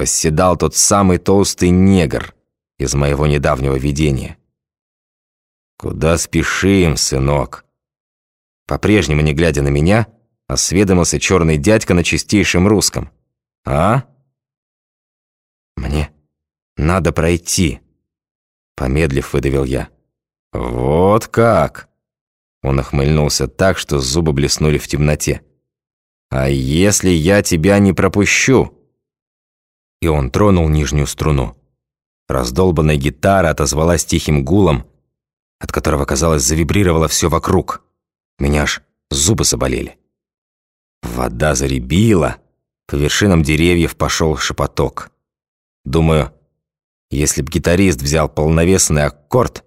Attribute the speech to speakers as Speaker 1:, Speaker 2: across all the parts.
Speaker 1: восседал тот самый толстый негр из моего недавнего видения. «Куда спешим, сынок?» По-прежнему, не глядя на меня, осведомился черный дядька на чистейшем русском. «А?» «Мне надо пройти», — помедлив выдавил я. «Вот как!» Он охмыльнулся так, что зубы блеснули в темноте. «А если я тебя не пропущу?» И он тронул нижнюю струну. Раздолбанная гитара отозвалась тихим гулом, от которого, казалось, завибрировало все вокруг. Меня аж зубы заболели. Вода заребила, по вершинам деревьев пошел шепоток. Думаю, если б гитарист взял полновесный аккорд,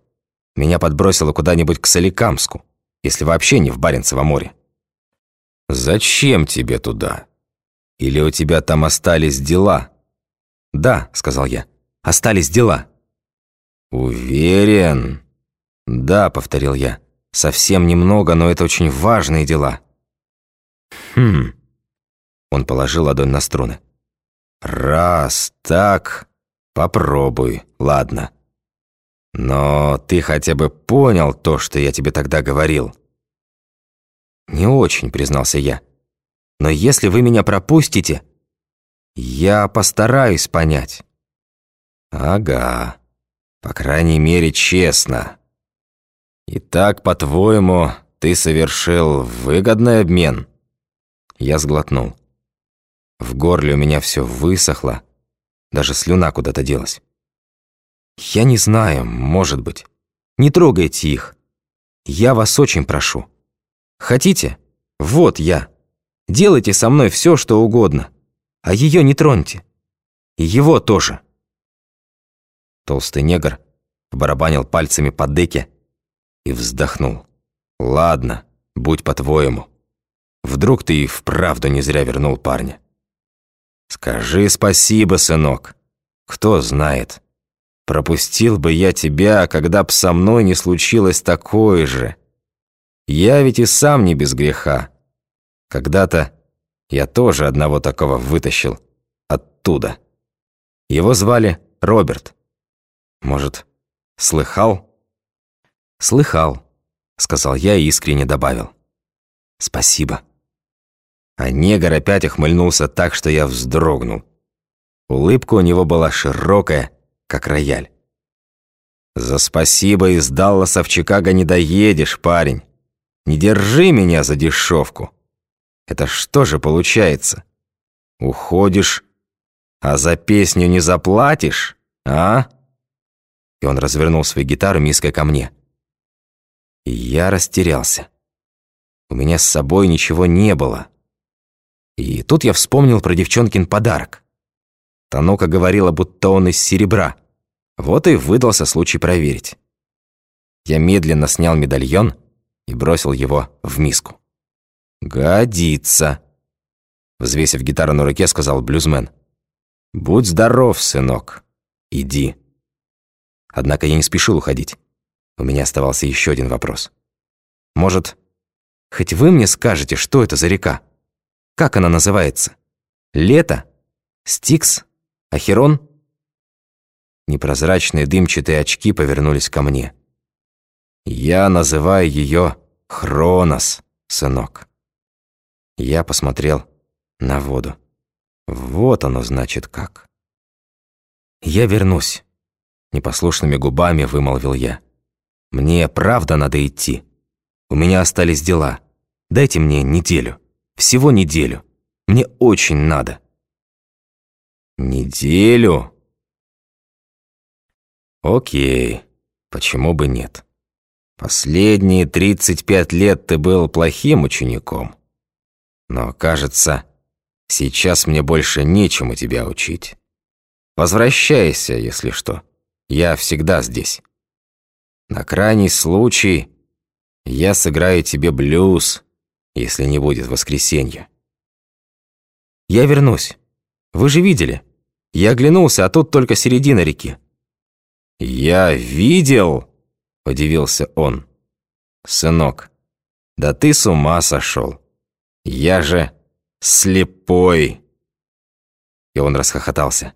Speaker 1: меня подбросило куда-нибудь к Соликамску, если вообще не в Баренцево море. «Зачем тебе туда? Или у тебя там остались дела?» «Да», — сказал я, — «остались дела». «Уверен?» «Да», — повторил я, — «совсем немного, но это очень важные дела». «Хм...» Он положил ладонь на струны. «Раз так, попробуй, ладно. Но ты хотя бы понял то, что я тебе тогда говорил?» «Не очень», — признался я. «Но если вы меня пропустите, я постараюсь понять». «Ага, по крайней мере, честно. Итак, по-твоему, ты совершил выгодный обмен?» Я сглотнул. В горле у меня все высохло, даже слюна куда-то делась. «Я не знаю, может быть. Не трогайте их. Я вас очень прошу. Хотите? Вот я. Делайте со мной все, что угодно. А ее не троньте. И его тоже». Толстый негр барабанил пальцами по деке и вздохнул. «Ладно, будь по-твоему. Вдруг ты и вправду не зря вернул парня. Скажи спасибо, сынок. Кто знает, пропустил бы я тебя, когда б со мной не случилось такое же. Я ведь и сам не без греха. Когда-то я тоже одного такого вытащил оттуда. Его звали Роберт. Может, слыхал? Слыхал, сказал я и искренне добавил. Спасибо. А негр опять охмыльнулся так, что я вздрогнул. Улыбка у него была широкая, как рояль. «За спасибо из Далласа в Чикаго не доедешь, парень. Не держи меня за дешевку. Это что же получается? Уходишь, а за песню не заплатишь, а?» И он развернул свою гитару миской ко мне. И я растерялся. У меня с собой ничего не было. И тут я вспомнил про девчонкин подарок. Танока говорила, будто он из серебра. Вот и выдался случай проверить. Я медленно снял медальон и бросил его в миску. «Годится», — взвесив гитару на руке, сказал блюзмен. «Будь здоров, сынок. Иди». Однако я не спешил уходить. У меня оставался еще один вопрос. «Может, хоть вы мне скажете, что это за река?» Как она называется? Лето? Стикс? Ахерон? Непрозрачные дымчатые очки повернулись ко мне. Я называю ее Хронос, сынок. Я посмотрел на воду. Вот оно значит как. Я вернусь. Непослушными губами вымолвил я. Мне правда надо идти. У меня остались дела. Дайте мне неделю. Всего неделю. Мне очень надо». «Неделю?» «Окей, почему бы нет? Последние 35 лет ты был плохим учеником. Но, кажется, сейчас мне больше нечему тебя учить. Возвращайся, если что. Я всегда здесь. На крайний случай я сыграю тебе блюз, если не будет воскресенья. Я вернусь. Вы же видели. Я оглянулся, а тут только середина реки. Я видел, удивился он. Сынок, да ты с ума сошел. Я же слепой. И он расхохотался.